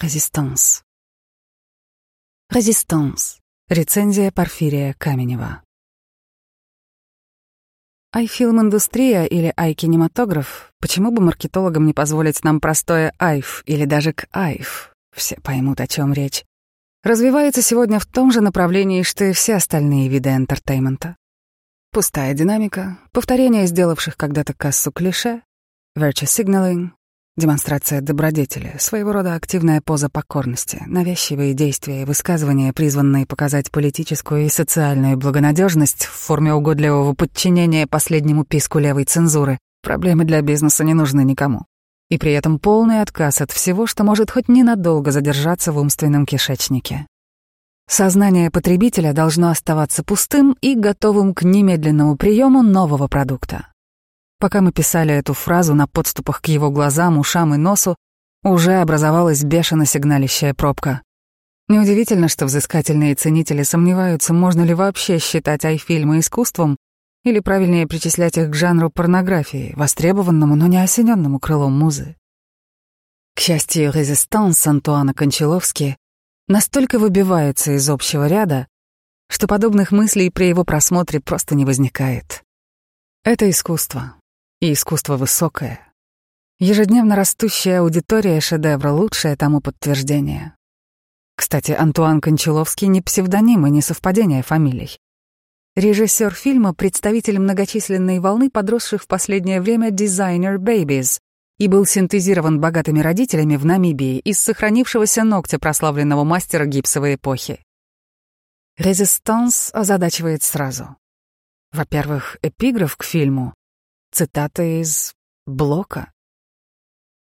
Résistance. Résistance. Рецензия Порфирия Каменева. Айфильм-индустрия или ай-кинематограф, почему бы маркетологам не позволить нам простое айф или даже к-айф, все поймут, о чем речь, развивается сегодня в том же направлении, что и все остальные виды энтертейнмента. Пустая динамика, повторение сделавших когда-то кассу клише, virtue signaling, демонстрация добродетели, своего рода активная поза покорности, навязчивые действия и высказывания, призванные показать политическую и социальную благонадежность в форме угодливого подчинения последнему писку левой цензуры. Проблемы для бизнеса не нужны никому. И при этом полный отказ от всего, что может хоть ненадолго задержаться в умственном кишечнике. Сознание потребителя должно оставаться пустым и готовым к немедленному приему нового продукта. Пока мы писали эту фразу на подступах к его глазам, ушам и носу, уже образовалась бешено сигналищая пробка. Неудивительно, что взыскательные ценители сомневаются, можно ли вообще считать ай-фильмы искусством, или правильнее причислять их к жанру порнографии, востребованному, но не осененному крылом музы. К счастью, резистанс Антуана Кончаловски настолько выбивается из общего ряда, что подобных мыслей при его просмотре просто не возникает. Это искусство, и искусство высокое. Ежедневно растущая аудитория шедевра — лучшее тому подтверждение. Кстати, Антуан Кончаловский не псевдоним и не совпадение фамилий. Режиссер фильма — представитель многочисленной волны подросших в последнее время дизайнер Babies и был синтезирован богатыми родителями в Намибии из сохранившегося ногтя прославленного мастера гипсовой эпохи. «Резистанс» озадачивает сразу. Во-первых, эпиграф к фильму — цитата из Блока.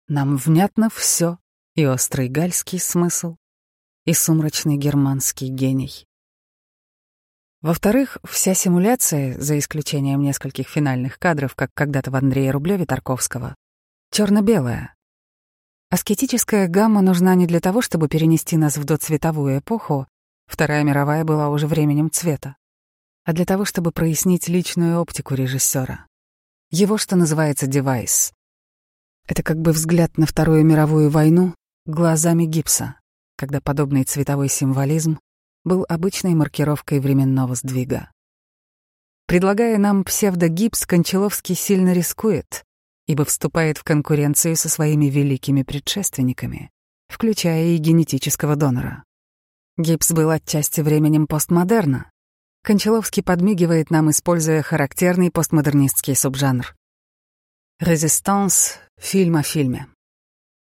«Нам внятно все, и острый гальский смысл, и сумрачный германский гений». Во-вторых, вся симуляция, за исключением нескольких финальных кадров, как когда-то в Андрея Рублеве Тарковского, черно-белая. Аскетическая гамма нужна не для того, чтобы перенести нас в доцветовую эпоху, Вторая мировая была уже временем цвета а для того, чтобы прояснить личную оптику режиссера. Его, что называется, девайс. Это как бы взгляд на Вторую мировую войну глазами гипса, когда подобный цветовой символизм был обычной маркировкой временного сдвига. Предлагая нам псевдогипс, Кончаловский сильно рискует, ибо вступает в конкуренцию со своими великими предшественниками, включая и генетического донора. Гипс был отчасти временем постмодерна, Кончаловский подмигивает нам, используя характерный постмодернистский субжанр. «Резистанс» — фильм о фильме.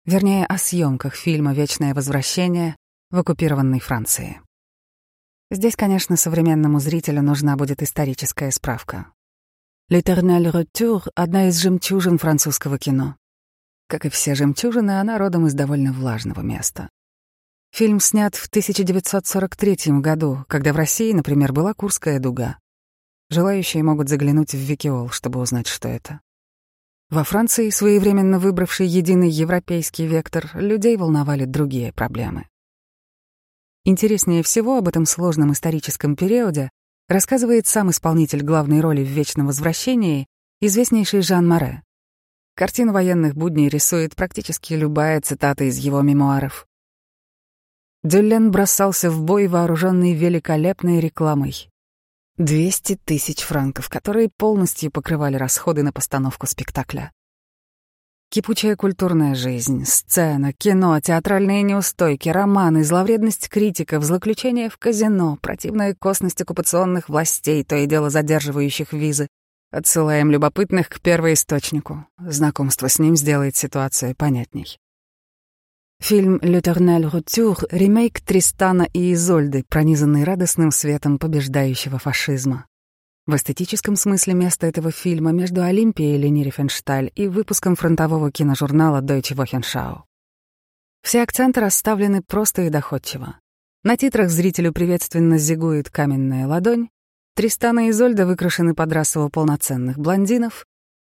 Вернее, о съемках фильма «Вечное возвращение» в оккупированной Франции. Здесь, конечно, современному зрителю нужна будет историческая справка. «L'éternel retour» — одна из жемчужин французского кино. Как и все жемчужины, она родом из довольно влажного места. Фильм снят в 1943 году, когда в России, например, была Курская дуга. Желающие могут заглянуть в Викиол, чтобы узнать, что это. Во Франции, своевременно выбравший единый европейский вектор, людей волновали другие проблемы. Интереснее всего об этом сложном историческом периоде рассказывает сам исполнитель главной роли в «Вечном возвращении», известнейший Жан Море. Картину военных будней рисует практически любая цитата из его мемуаров. Дюллен бросался в бой, вооруженный великолепной рекламой. 200 тысяч франков, которые полностью покрывали расходы на постановку спектакля. Кипучая культурная жизнь, сцена, кино, театральные неустойки, романы, зловредность критиков, злоключения в казино, противная косность оккупационных властей, то и дело задерживающих визы. Отсылаем любопытных к первоисточнику. Знакомство с ним сделает ситуацию понятней. Фильм «L'éternel retour» — ремейк Тристана и Изольды, пронизанный радостным светом побеждающего фашизма. В эстетическом смысле место этого фильма между Олимпией Лени Рифеншталь и выпуском фронтового киножурнала Deutsche Wochenschau. Все акценты расставлены просто и доходчиво. На титрах зрителю приветственно зигует каменная ладонь, Тристан и Изольда выкрашены под расово полноценных блондинов,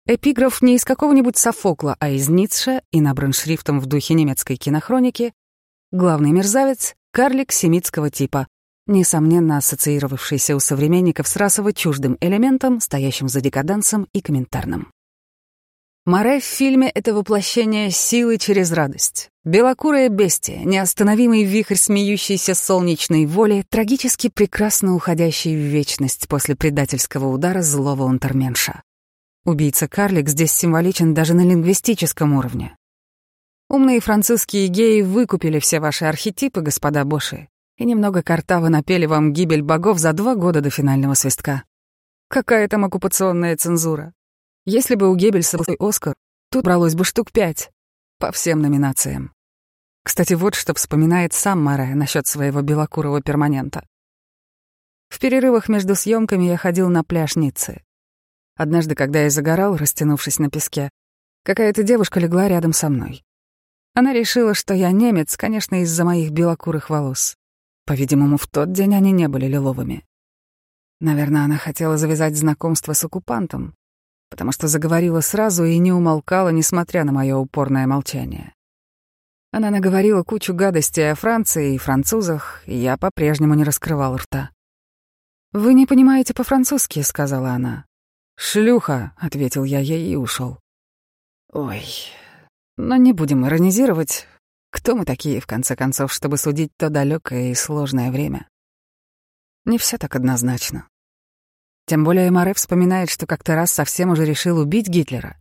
Эпиграф не из какого-нибудь Софокла, а из Ницше и набран шрифтом в духе немецкой кинохроники. Главный мерзавец — карлик семитского типа, несомненно ассоциировавшийся у современников с расово чуждым элементом, стоящим за декадансом и комментарным. Море в фильме — это воплощение силы через радость, Белокурая бестия, неостановимый вихрь смеющейся солнечной воли, трагически прекрасно уходящий в вечность после предательского удара злого унтерменша. Убийца-карлик здесь символичен даже на лингвистическом уровне. Умные французские геи выкупили все ваши архетипы, господа Боши, и немного картавы напели вам гибель богов за два года до финального свистка. Какая там оккупационная цензура? Если бы у Геббельса был Оскар, тут бралось бы штук пять. По всем номинациям. Кстати, вот что вспоминает сам Маре насчет своего белокурого перманента. В перерывах между съемками я ходил на пляж Ниццы. Однажды, когда я загорал, растянувшись на песке, какая-то девушка легла рядом со мной. Она решила, что я немец, конечно, из-за моих белокурых волос. По-видимому, в тот день они не были лиловыми. Наверное, она хотела завязать знакомство с оккупантом, потому что заговорила сразу и не умолкала, несмотря на мое упорное молчание. Она наговорила кучу гадостей о Франции и французах, и я по-прежнему не раскрывал рта. «Вы не понимаете по-французски», — сказала она. «Шлюха», — ответил я ей и ушел. «Ой, но не будем иронизировать. Кто мы такие, в конце концов, чтобы судить то далекое и сложное время?» Не все так однозначно. Тем более Море вспоминает, что как-то раз совсем уже решил убить Гитлера.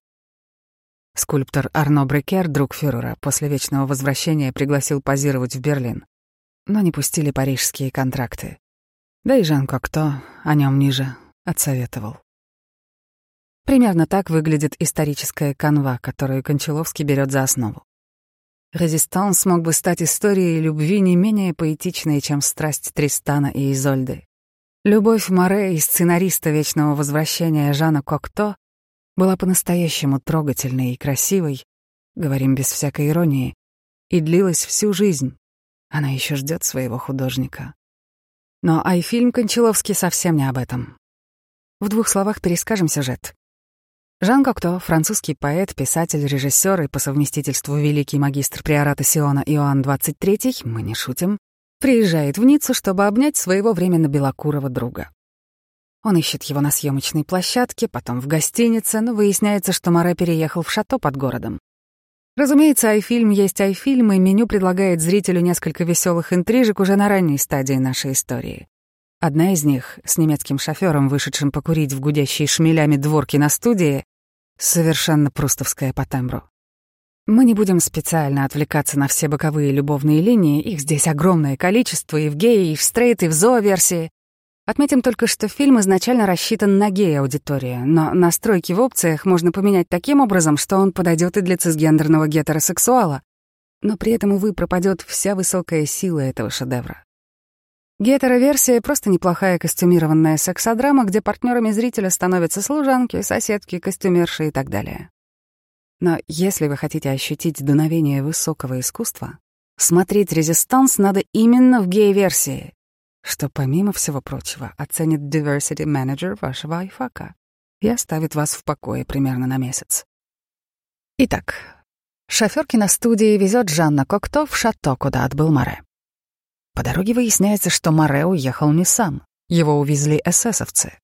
Скульптор Арно Брекер, друг фюрера, после вечного возвращения пригласил позировать в Берлин. Но не пустили парижские контракты. Да и Жан Кокто, о нем ниже, отсоветовал. Примерно так выглядит историческая канва, которую Кончаловский берет за основу. Резистанс мог бы стать историей любви не менее поэтичной, чем страсть Тристана и Изольды. Любовь Море и сценариста «Вечного возвращения» Жана Кокто была по-настоящему трогательной и красивой, говорим без всякой иронии, и длилась всю жизнь. Она еще ждет своего художника. Но айфильм Кончаловский совсем не об этом. В двух словах перескажем сюжет. Жан Кокто, французский поэт, писатель, режиссер и по совместительству великий магистр приората Сиона Иоанн XXIII, мы не шутим, приезжает в Ниццу, чтобы обнять своего временно белокурого друга. Он ищет его на съемочной площадке, потом в гостинице, но выясняется, что Море переехал в шато под городом. Разумеется, айфильм есть айфильм, и меню предлагает зрителю несколько веселых интрижек уже на ранней стадии нашей истории. Одна из них, с немецким шофёром, вышедшим покурить в гудящей шмелями дворки на студии, совершенно прустовская по тембру. Мы не будем специально отвлекаться на все боковые любовные линии, их здесь огромное количество и в гей, и в стрейт, и в зоо-версии. Отметим только, что фильм изначально рассчитан на гей-аудиторию, но настройки в опциях можно поменять таким образом, что он подойдет и для цисгендерного гетеросексуала. Но при этом, увы, пропадет вся высокая сила этого шедевра. Гетероверсия — просто неплохая костюмированная сексодрама, где партнерами зрителя становятся служанки, соседки, костюмерши и так далее. Но если вы хотите ощутить дуновение высокого искусства, смотреть «Резистанс» надо именно в гей-версии, что, помимо всего прочего, оценит diversity manager вашего айфака и оставит вас в покое примерно на месяц. Итак, шофёр киностудии везет Жанна Кокто в шато, куда отбыл Море. По дороге выясняется, что Море уехал не сам, его увезли эсэсовцы.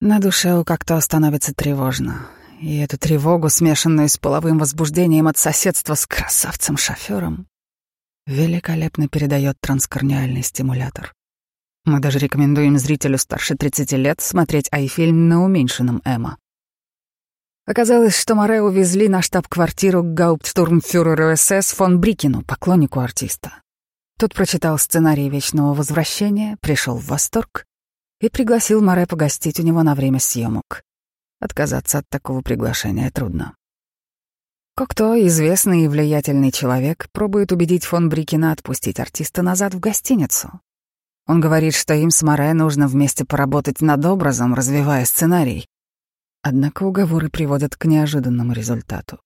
На душе у Кокто становится тревожно, и эту тревогу, смешанную с половым возбуждением от соседства с красавцем-шофёром, великолепно передает транскорниальный стимулятор. Мы даже рекомендуем зрителю старше 30 лет смотреть ай-фильм на уменьшенном Эма. Оказалось, что Море увезли на штаб-квартиру к гауптштурмфюреру СС фон Брикину, поклоннику артиста. Тот прочитал сценарий «Вечного возвращения», пришел в восторг и пригласил Море погостить у него на время съемок. Отказаться от такого приглашения трудно. Как-то известный и влиятельный человек пробует убедить фон Брикина отпустить артиста назад в гостиницу, он говорит, что им с Море нужно вместе поработать над образом, развивая сценарий. Однако уговоры приводят к неожиданному результату.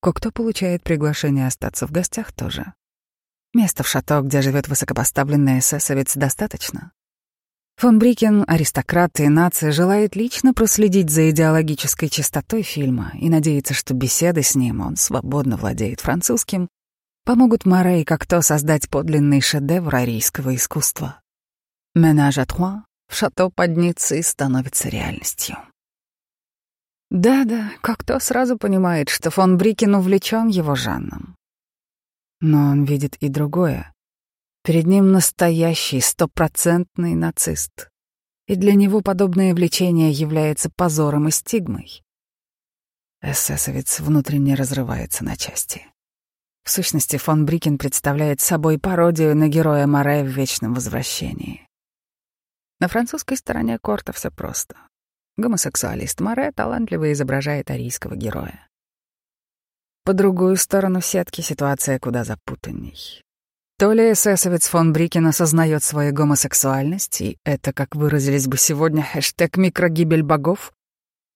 Кокто получает приглашение остаться в гостях тоже. Места в шато, где живет высокопоставленный эсэсовец, достаточно. Фон Брикен, аристократ и нация, желает лично проследить за идеологической чистотой фильма и надеется, что беседы с ним, он свободно владеет французским, помогут Море и Кокто создать подлинный шедевр арийского искусства. Менаж trois в шато под Ниццей становится реальностью. Да-да, как-то сразу понимает, что фон Брикен увлечен его Жанном. Но он видит и другое. Перед ним настоящий стопроцентный нацист. И для него подобное влечение является позором и стигмой. Эсэсовец внутренне разрывается на части. В сущности, фон Брикен представляет собой пародию на героя Море в «Вечном возвращении». На французской стороне корта все просто. Гомосексуалист Море талантливо изображает арийского героя. По другую сторону сетки ситуация куда запутанней. То ли эсэсовец фон Брикен осознает свою гомосексуальность, и это, как выразились бы сегодня, хэштег «микрогибель богов»,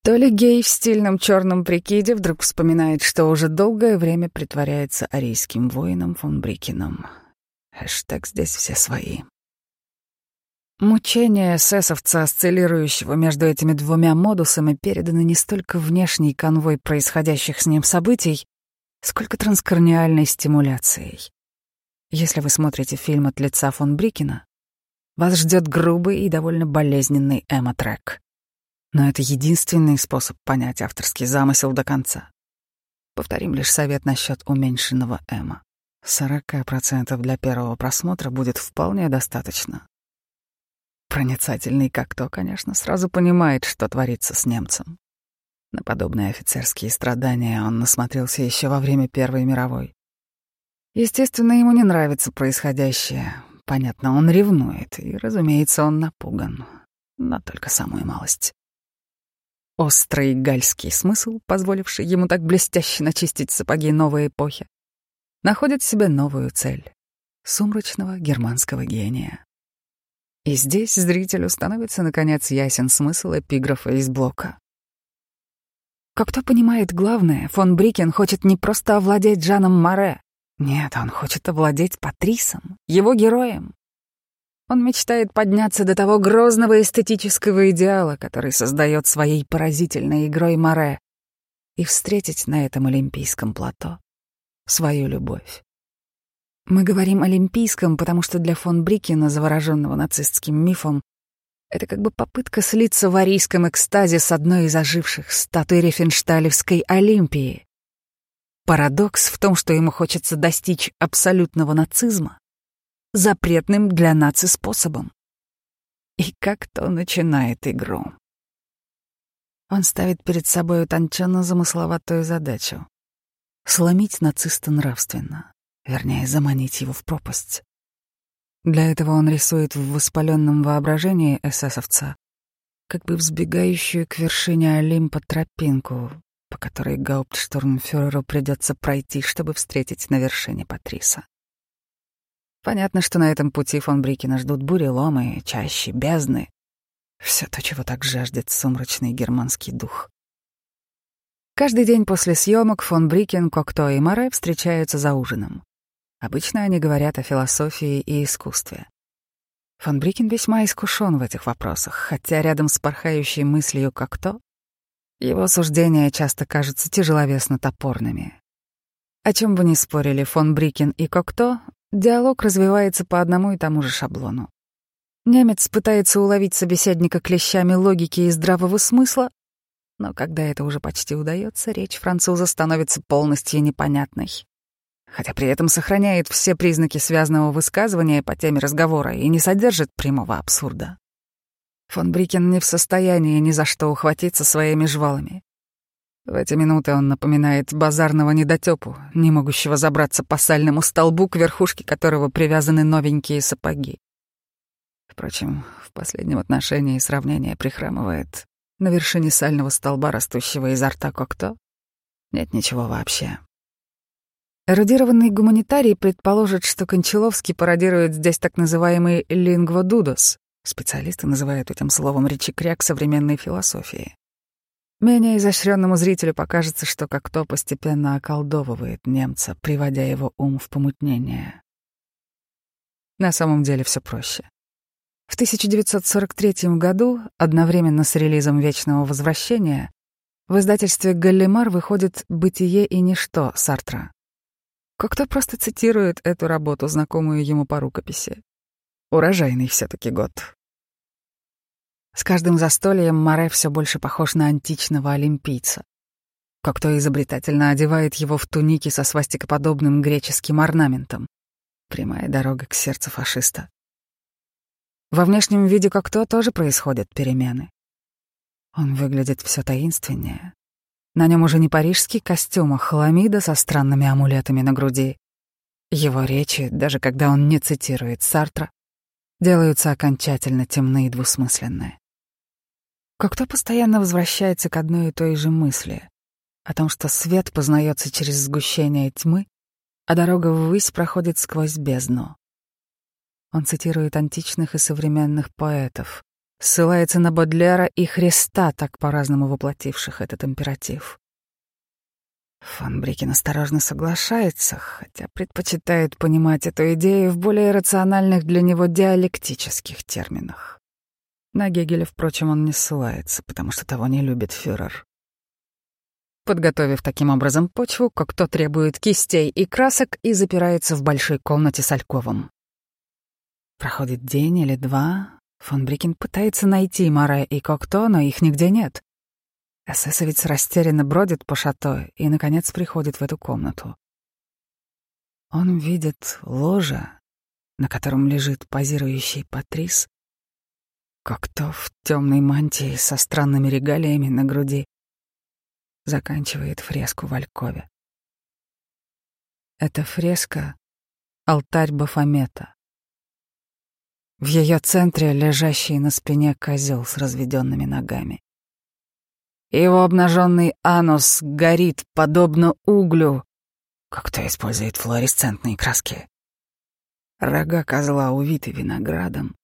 то ли гей в стильном черном прикиде вдруг вспоминает, что уже долгое время притворяется арийским воином фон Брикеном. Хэштег «здесь все свои». Мучения эсэсовца, осциллирующего между этими двумя модусами, переданы не столько внешней конвой происходящих с ним событий, сколько транскорниальной стимуляцией. Если вы смотрите фильм от лица фон Брикена, вас ждет грубый и довольно болезненный эмо-трек. Но это единственный способ понять авторский замысел до конца. Повторим лишь совет насчет уменьшенного эмо. 40% для первого просмотра будет вполне достаточно. Проницательный как то, конечно, сразу понимает, что творится с немцем. На подобные офицерские страдания он насмотрелся еще во время Первой мировой. Естественно, ему не нравится происходящее. Понятно, он ревнует, и, разумеется, он напуган. Но только самую малость. Острый гальский смысл, позволивший ему так блестяще начистить сапоги новой эпохи, находит себе новую цель — сумрачного германского гения. И здесь зрителю становится, наконец, ясен смысл эпиграфа из блока. Как кто понимает главное, фон Брикен хочет не просто овладеть Жаном Море, нет, он хочет овладеть Патрисом, его героем. Он мечтает подняться до того грозного эстетического идеала, который создает своей поразительной игрой Море, и встретить на этом олимпийском плато свою любовь. Мы говорим «олимпийском», потому что для фон Брикена, завороженного нацистским мифом, это как бы попытка слиться в арийском экстазе с одной из оживших статуй Рефеншталевской Олимпии. Парадокс в том, что ему хочется достичь абсолютного нацизма запретным для наци способом. И как-то начинает игру. Он ставит перед собой утонченно замысловатую задачу — сломить нациста нравственно, вернее, заманить его в пропасть. Для этого он рисует в воспаленном воображении эсэсовца как бы взбегающую к вершине Олимпа тропинку, по которой гауптштурмфюреру придется пройти, чтобы встретить на вершине Патриса. Понятно, что на этом пути фон Брикена ждут буреломы, чаще бездны. Все то, чего так жаждет сумрачный германский дух. Каждый день после съемок фон Брикен, Кокто и Море встречаются за ужином. Обычно они говорят о философии и искусстве. Фон Брикен весьма искушен в этих вопросах, хотя рядом с порхающей мыслью Кокто его суждения часто кажутся тяжеловесно топорными. О чем бы ни спорили фон Брикен и Кокто, диалог развивается по одному и тому же шаблону. Немец пытается уловить собеседника клещами логики и здравого смысла, но когда это уже почти удается, речь француза становится полностью непонятной. Хотя при этом сохраняет все признаки связанного высказывания по теме разговора и не содержит прямого абсурда. Фон Брикен не в состоянии ни за что ухватиться своими жвалами. В эти минуты он напоминает базарного недотепу, не могущего забраться по сальному столбу, к верхушке которого привязаны новенькие сапоги. Впрочем, в последнем отношении сравнение прихрамывает. На вершине сального столба, растущего изо рта кокто, нет ничего вообще. Эрудированный гуманитарий предположит, что Кончаловский пародирует здесь так называемый лингводудос, Специалисты называют этим словом речекряк современной философии. Менее изощренному зрителю покажется, что как-то постепенно околдовывает немца, приводя его ум в помутнение. На самом деле все проще. В 1943 году, одновременно с релизом «Вечного возвращения», в издательстве «Галлимар» выходит «Бытие и ничто» Сартра. Как-то просто цитирует эту работу, знакомую ему по рукописи. Урожайный все таки год. С каждым застольем Море все больше похож на античного олимпийца. Как-то изобретательно одевает его в туники со свастикоподобным греческим орнаментом. Прямая дорога к сердцу фашиста. Во внешнем виде Кокто тоже происходят перемены. Он выглядит все таинственнее. На нем уже не парижский костюм, а хламида со странными амулетами на груди. Его речи, даже когда он не цитирует Сартра, делаются окончательно темные и двусмысленные. Кокто постоянно возвращается к одной и той же мысли о том, что свет познается через сгущение тьмы, а дорога ввысь проходит сквозь бездну. Он цитирует античных и современных поэтов, ссылается на Бодлера и Христа, так по-разному воплотивших этот императив. Фан Брикен осторожно соглашается, хотя предпочитает понимать эту идею в более рациональных для него диалектических терминах. На Гегеля, впрочем, он не ссылается, потому что того не любит фюрер. Подготовив таким образом почву, как то требует кистей и красок и запирается в большой комнате с Альковым. Проходит день или два, фон Брикен пытается найти Маре и Кокто, но их нигде нет. Эсэсовец растерянно бродит по шато и, наконец, приходит в эту комнату. Он видит ложе, на котором лежит позирующий Патрис, Кокто в темной мантии со странными регалиями на груди заканчивает фреску в Алькове. Это фреска — алтарь Бафомета. В ее центре лежащий на спине козел с разведенными ногами. Его обнаженный анус горит подобно углю, как кто использует флуоресцентные краски. Рога козла увиты виноградом,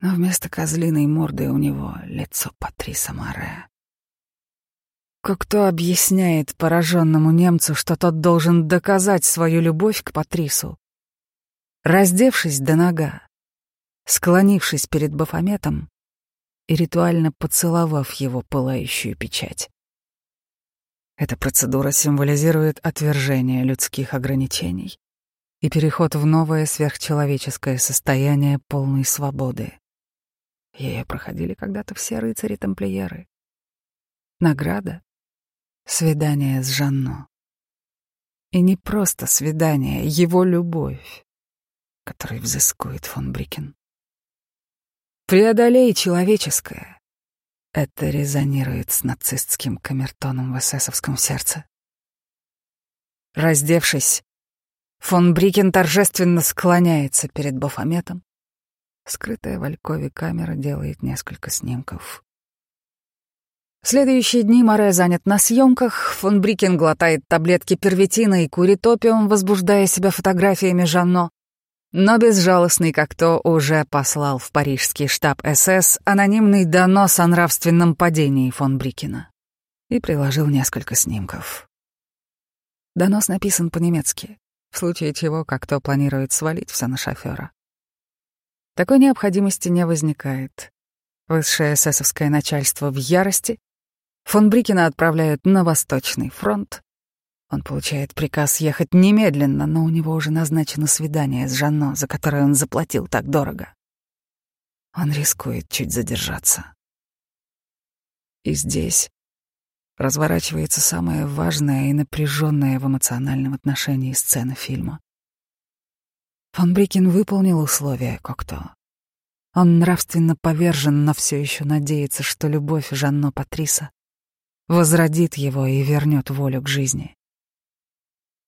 но вместо козлиной морды у него лицо Патриса Море. Как кто объясняет пораженному немцу, что тот должен доказать свою любовь к Патрису. Раздевшись до нога, склонившись перед Бафометом и ритуально поцеловав его пылающую печать. Эта процедура символизирует отвержение людских ограничений и переход в новое сверхчеловеческое состояние полной свободы. Ее проходили когда-то все рыцари-тамплиеры. Награда Свидание с Жанно. И не просто свидание, его любовь, которой взыскует фон Брикен. Преодолей человеческое. Это резонирует с нацистским камертоном в эсэсовском сердце. Раздевшись, фон Брикен торжественно склоняется перед Бафометом. Скрытая в Алькове камера делает несколько снимков. Следующие дни Море занят на съемках, фон Брикен глотает таблетки первитина и курит опиум, возбуждая себя фотографиями Жанно. Но безжалостный как то уже послал в парижский штаб СС анонимный донос о нравственном падении фон Брикена и приложил несколько снимков. Донос написан по-немецки, в случае чего как то планирует свалить все на шофера. Такой необходимости не возникает. Высшее эсэсовское начальство в ярости, Фон Брикена отправляют на Восточный фронт. Он получает приказ ехать немедленно, но у него уже назначено свидание с Жанно, за которое он заплатил так дорого. Он рискует чуть задержаться. И здесь разворачивается самая важная и напряженная в эмоциональном отношении сцена фильма. Фон Брикен выполнил условия Кокто. Он нравственно повержен, но все еще надеется, что любовь Жанно Патриса возродит его и вернет волю к жизни.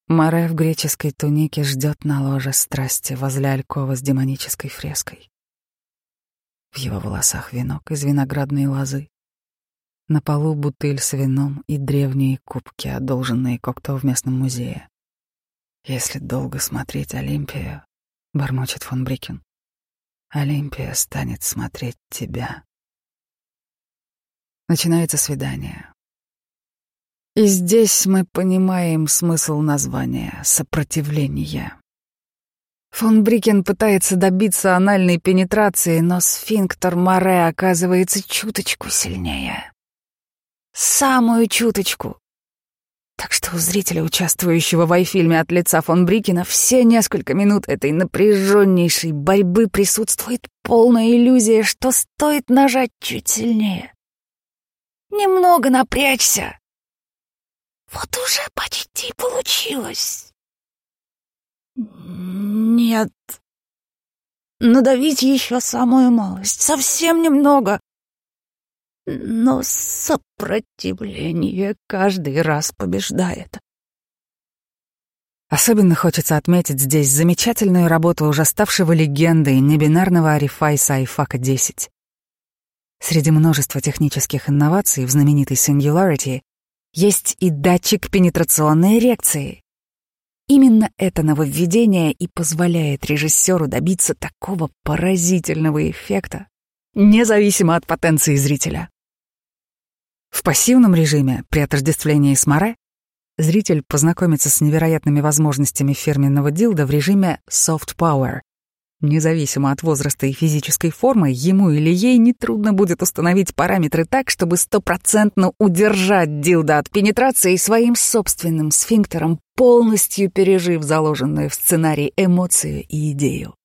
Море в греческой тунике ждет на ложе страсти возле алькова с демонической фреской. В его волосах венок из виноградной лозы. На полу бутыль с вином и древние кубки, одолженные Кокто в местном музее. Если долго смотреть Олимпию, бормочет фон Брикен, Олимпия станет смотреть тебя. Начинается свидание. И здесь мы понимаем смысл названия «сопротивление». Фон Брикен пытается добиться анальной пенетрации, но сфинктер Море оказывается чуточку сильнее. Самую чуточку. Так что у зрителя, участвующего в айфильме от лица фон Брикена, все несколько минут этой напряженнейшей борьбы присутствует полная иллюзия, что стоит нажать чуть сильнее. Немного напрячься, Вот уже почти получилось. Нет. Надавить еще самую малость, совсем немного. Но сопротивление каждый раз побеждает. Особенно хочется отметить здесь замечательную работу уже ставшего легендой небинарного Арифайса Айфака-10. Среди множества технических инноваций в знаменитой Singularity есть и датчик пенетрационной эрекции. Именно это нововведение и позволяет режиссеру добиться такого поразительного эффекта, независимо от потенции зрителя. В пассивном режиме при отождествлении с море зритель познакомится с невероятными возможностями фирменного дилда в режиме soft power. Независимо от возраста и физической формы, ему или ей нетрудно будет установить параметры так, чтобы стопроцентно удержать дилда от пенетрации своим собственным сфинктером, полностью пережив заложенную в сценарий эмоцию и идею.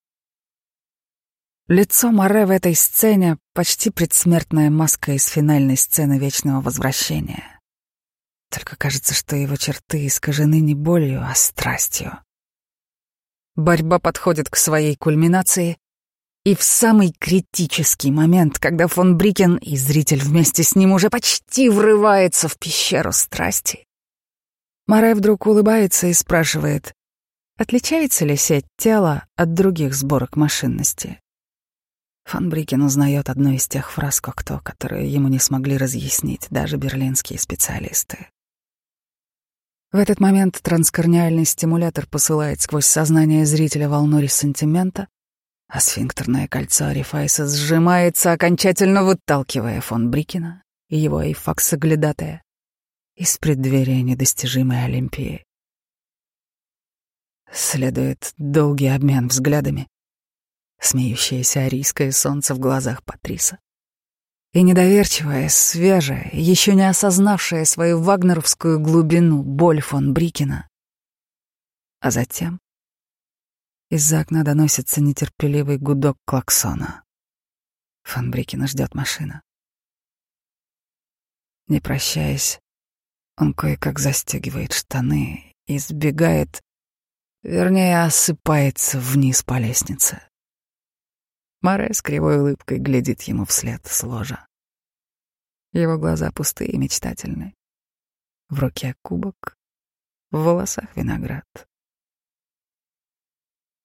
Лицо Море в этой сцене — почти предсмертная маска из финальной сцены Вечного Возвращения. Только кажется, что его черты искажены не болью, а страстью. Борьба подходит к своей кульминации, и в самый критический момент, когда фон Брикен и зритель вместе с ним уже почти врывается в пещеру страсти, Море вдруг улыбается и спрашивает, отличается ли сеть тела от других сборок машинности. Фон Брикен узнает одну из тех фраз Кокто, которые ему не смогли разъяснить даже берлинские специалисты. В этот момент транскорниальный стимулятор посылает сквозь сознание зрителя волну ресентимента, а сфинктерное кольцо Арифайса сжимается, окончательно выталкивая фон Брикена и его эйфакса-глядатая из преддверия недостижимой Олимпии. Следует долгий обмен взглядами, смеющееся арийское солнце в глазах Патриса. И недоверчивая, свежая, еще не осознавшая свою вагнеровскую глубину боль фон Брикена. А затем из-за окна доносится нетерпеливый гудок клаксона. Фон Брикена ждет машина. Не прощаясь, он кое-как застегивает штаны и сбегает, вернее, осыпается вниз по лестнице. Море с кривой улыбкой глядит ему вслед с ложа. Его глаза пустые и мечтательны. В руке кубок, в волосах виноград.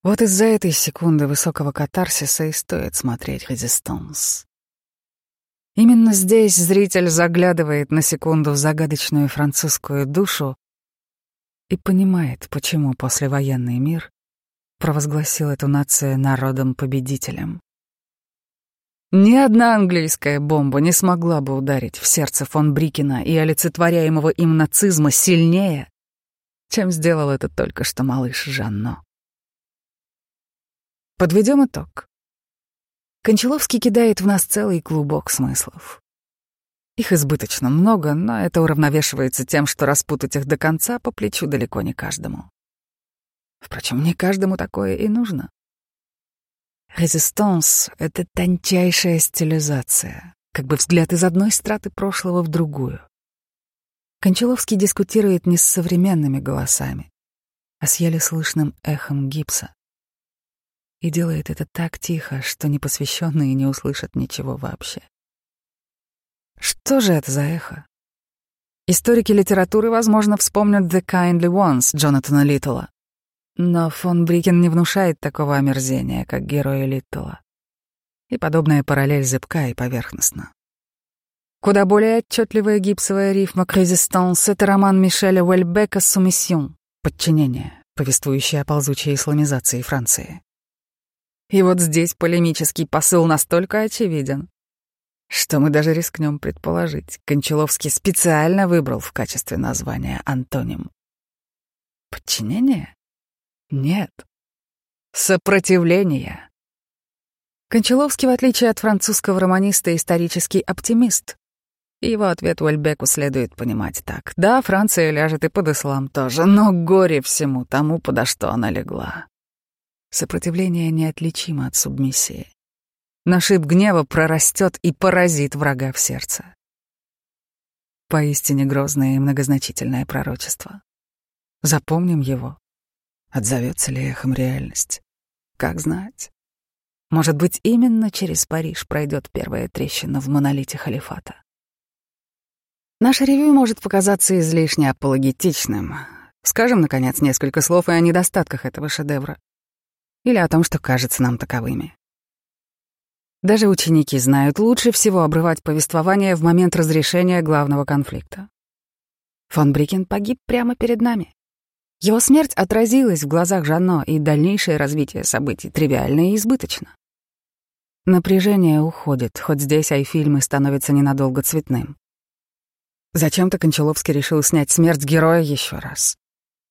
Вот из-за этой секунды высокого катарсиса и стоит смотреть «Резистанс». Именно здесь зритель заглядывает на секунду в загадочную французскую душу и понимает, почему послевоенный мир провозгласил эту нацию народом-победителем. Ни одна английская бомба не смогла бы ударить в сердце фон Брикена и олицетворяемого им нацизма сильнее, чем сделал это только что малыш Жанно. Подведем итог. Кончаловский кидает в нас целый клубок смыслов. Их избыточно много, но это уравновешивается тем, что распутать их до конца по плечу далеко не каждому. Впрочем, не каждому такое и нужно. Резистанс — это тончайшая стилизация, как бы взгляд из одной страты прошлого в другую. Кончаловский дискутирует не с современными голосами, а с еле слышным эхом гипса. И делает это так тихо, что непосвященные не услышат ничего вообще. Что же это за эхо? Историки литературы, возможно, вспомнят «The Kindly Ones» Джонатана Литтла, но фон Брикен не внушает такого омерзения, как герои Литтла. И подобная параллель зыбка и поверхностна. Куда более отчетливая гипсовая рифма к «Резистанс» — это роман Мишеля Уэльбека «Сумиссион» — «Подчинение», повествующий о ползучей исламизации Франции. И вот здесь полемический посыл настолько очевиден, что мы даже рискнем предположить, Кончаловский специально выбрал в качестве названия антоним. Подчинение? Нет. Сопротивление. Кончаловский, в отличие от французского романиста, исторический оптимист. И его ответ Уэльбеку следует понимать так. Да, Франция ляжет и под ислам тоже, но горе всему тому, подо что она легла. Сопротивление неотличимо от субмиссии. Нашиб гнева прорастет и поразит врага в сердце. Поистине грозное и многозначительное пророчество. Запомним его. Отзовется ли эхом реальность? Как знать. Может быть, именно через Париж пройдет первая трещина в монолите халифата. Наше ревью может показаться излишне апологетичным. Скажем, наконец, несколько слов и о недостатках этого шедевра. Или о том, что кажется нам таковыми. Даже ученики знают лучше всего обрывать повествование в момент разрешения главного конфликта. Фон Брикен погиб прямо перед нами. Его смерть отразилась в глазах Жанно, и дальнейшее развитие событий тривиально и избыточно. Напряжение уходит, хоть здесь ай-фильмы становятся ненадолго цветным. Зачем-то Кончаловский решил снять смерть героя еще раз.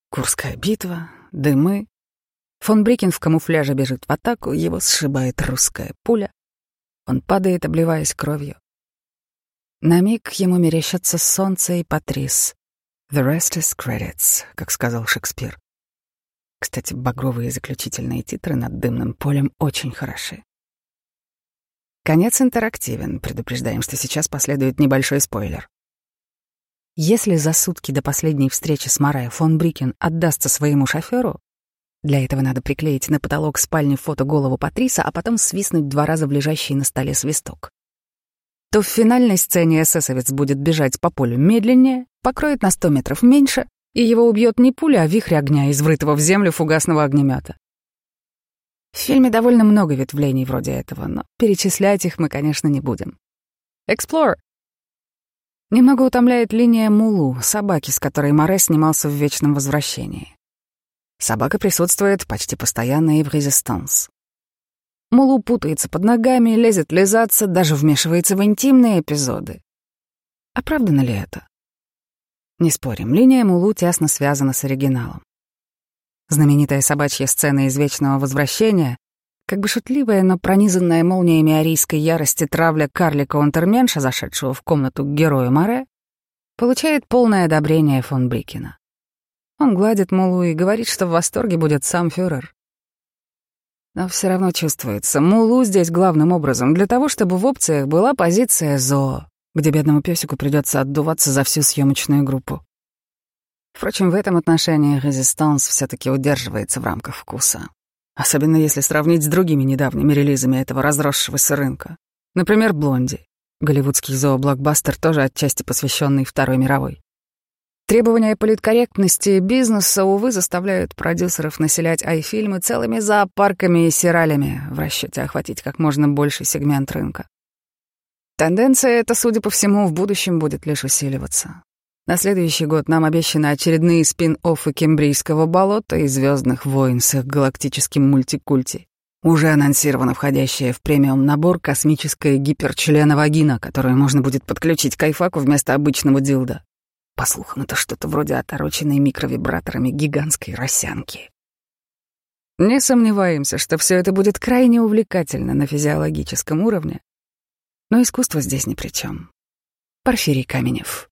Курская битва, дымы. Фон Брикен в камуфляже бежит в атаку, его сшибает русская пуля. Он падает, обливаясь кровью. На миг ему мерещатся солнце и Патрис. «The rest is credits», как сказал Шекспир. Кстати, багровые заключительные титры над дымным полем очень хороши. Конец интерактивен, предупреждаем, что сейчас последует небольшой спойлер. Если за сутки до последней встречи с Марой фон Брикен отдастся своему шоферу, для этого надо приклеить на потолок спальни фото голову Патриса, а потом свистнуть два раза в лежащий на столе свисток. То в финальной сцене эсэсовец будет бежать по полю медленнее, покроет на 100 метров меньше, и его убьет не пуля, а вихрь огня из врытого в землю фугасного огнемета. В фильме довольно много ветвлений вроде этого, но перечислять их мы, конечно, не будем. Explore. Немного утомляет линия Мулу, собаки, с которой Море снимался в «Вечном возвращении». Собака присутствует почти постоянно и в резистанс. Мулу путается под ногами, лезет лизаться, даже вмешивается в интимные эпизоды. Оправдано ли это? Не спорим, линия Мулу тесно связана с оригиналом. Знаменитая собачья сцена из «Вечного возвращения», как бы шутливая, но пронизанная молниями арийской ярости травля карлика Унтерменша, зашедшего в комнату к герою Море, получает полное одобрение фон Брикена. Он гладит Мулу и говорит, что в восторге будет сам фюрер. Но все равно чувствуется, Мулу здесь главным образом для того, чтобы в опциях была позиция ЗОО, где бедному песику придется отдуваться за всю съемочную группу. Впрочем, в этом отношении резистанс все таки удерживается в рамках вкуса. Особенно если сравнить с другими недавними релизами этого разросшегося рынка. Например, «Блонди». Голливудский зооблокбастер, тоже отчасти посвященный Второй мировой. Требования политкорректности бизнеса, увы, заставляют продюсеров населять ай-фильмы целыми зоопарками и сиралями в расчете охватить как можно больший сегмент рынка. Тенденция эта, судя по всему, в будущем будет лишь усиливаться. На следующий год нам обещаны очередные спин-оффы Кембрийского болота и Звездных войн с их галактическим мультикульти. Уже анонсирована входящая в премиум набор космическая гиперчлена вагина, которую можно будет подключить к айфаку вместо обычного дилда. По слухам, это что-то вроде отороченной микровибраторами гигантской росянки. Не сомневаемся, что все это будет крайне увлекательно на физиологическом уровне, но искусство здесь ни при чем. Порфирий Каменев.